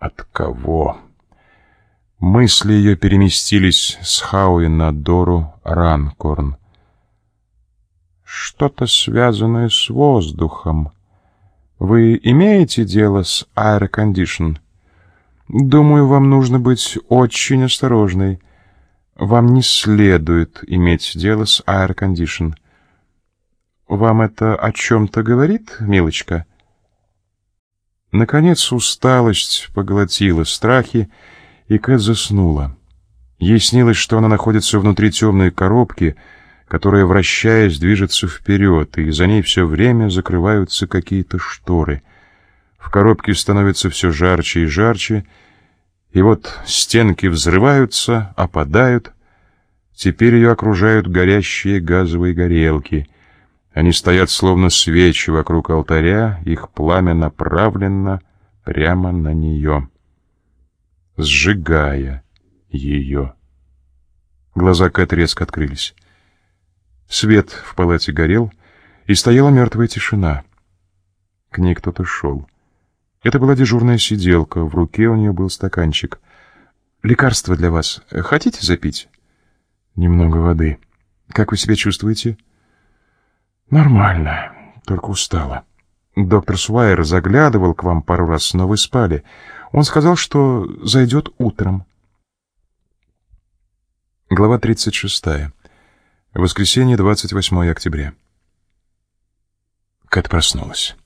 От кого? Мысли ее переместились с Хауи на Дору Ранкорн. Что-то связанное с воздухом. Вы имеете дело с аэрокондишн? Думаю, вам нужно быть очень осторожной. Вам не следует иметь дело с аэрокондишн. Вам это о чем-то говорит, милочка? Наконец усталость поглотила страхи, и Кэт заснула. Ей снилось, что она находится внутри темной коробки, которая, вращаясь, движется вперед, и за ней все время закрываются какие-то шторы. В коробке становится все жарче и жарче, и вот стенки взрываются, опадают. Теперь ее окружают горящие газовые горелки. Они стоят словно свечи вокруг алтаря, их пламя направлено прямо на нее, сжигая ее. Глаза Кэт резко открылись. Свет в палате горел, и стояла мертвая тишина. К ней кто-то шел. Это была дежурная сиделка, в руке у нее был стаканчик. «Лекарство для вас. Хотите запить?» «Немного воды. Как вы себя чувствуете?» «Нормально, только устала. Доктор Суайер заглядывал к вам пару раз, но вы спали. Он сказал, что зайдет утром». Глава тридцать шестая. Воскресенье, 28 октября. Кэт проснулась.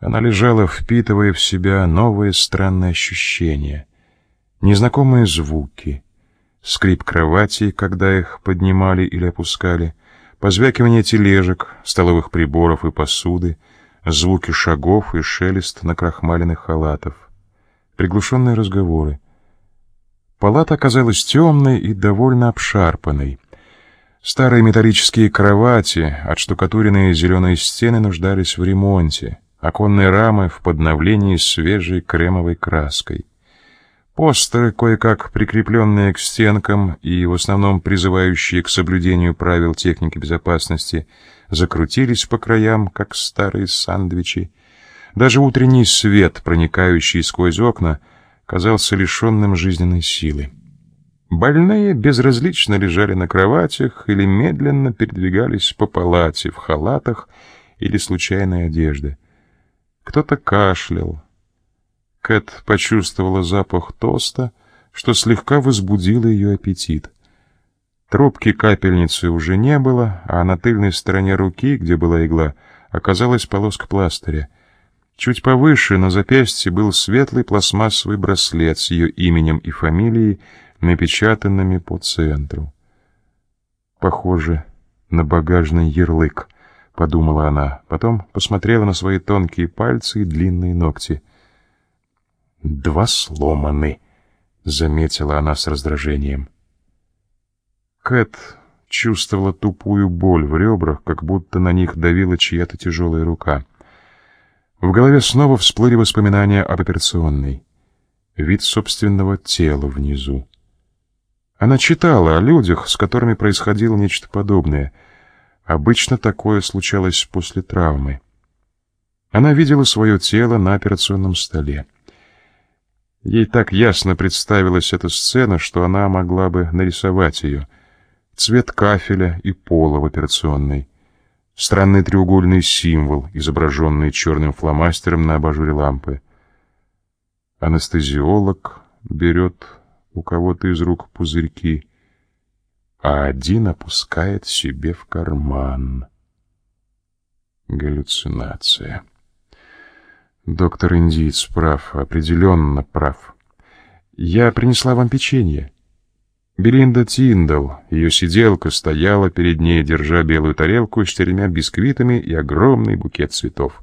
Она лежала, впитывая в себя новые странные ощущения, незнакомые звуки, скрип кровати, когда их поднимали или опускали, позвякивание тележек, столовых приборов и посуды, звуки шагов и шелест накрахмаленных халатов, приглушенные разговоры. Палата оказалась темной и довольно обшарпанной — Старые металлические кровати, отштукатуренные зеленые стены нуждались в ремонте, оконные рамы в подновлении свежей кремовой краской. Постеры, кое-как прикрепленные к стенкам и в основном призывающие к соблюдению правил техники безопасности, закрутились по краям, как старые сандвичи. Даже утренний свет, проникающий сквозь окна, казался лишенным жизненной силы. Больные безразлично лежали на кроватях или медленно передвигались по палате в халатах или случайной одежде. Кто-то кашлял. Кэт почувствовала запах тоста, что слегка возбудило ее аппетит. Трубки капельницы уже не было, а на тыльной стороне руки, где была игла, оказалась полоска пластыря. Чуть повыше на запястье был светлый пластмассовый браслет с ее именем и фамилией, напечатанными по центру. Похоже на багажный ярлык, подумала она, потом посмотрела на свои тонкие пальцы и длинные ногти. Два сломаны, заметила она с раздражением. Кэт чувствовала тупую боль в ребрах, как будто на них давила чья-то тяжелая рука. В голове снова всплыли воспоминания об операционной. Вид собственного тела внизу. Она читала о людях, с которыми происходило нечто подобное. Обычно такое случалось после травмы. Она видела свое тело на операционном столе. Ей так ясно представилась эта сцена, что она могла бы нарисовать ее. Цвет кафеля и пола в операционной. Странный треугольный символ, изображенный черным фломастером на абажуре лампы. Анестезиолог берет у кого-то из рук пузырьки, а один опускает себе в карман. Галлюцинация. Доктор Индиец прав, определенно прав. Я принесла вам печенье. Белинда Тиндал, ее сиделка, стояла перед ней, держа белую тарелку с четырьмя бисквитами и огромный букет цветов.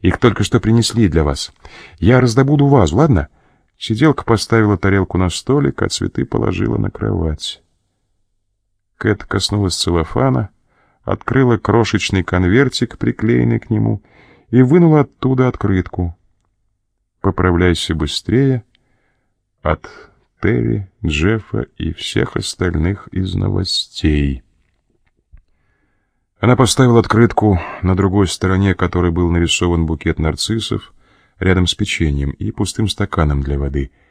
Их только что принесли для вас. Я раздобуду вазу, ладно? — Сиделка поставила тарелку на столик, а цветы положила на кровать. Кэт коснулась целлофана, открыла крошечный конвертик, приклеенный к нему, и вынула оттуда открытку. «Поправляйся быстрее» от Терри, Джеффа и всех остальных из новостей. Она поставила открытку на другой стороне, которой был нарисован букет нарциссов, рядом с печеньем и пустым стаканом для воды —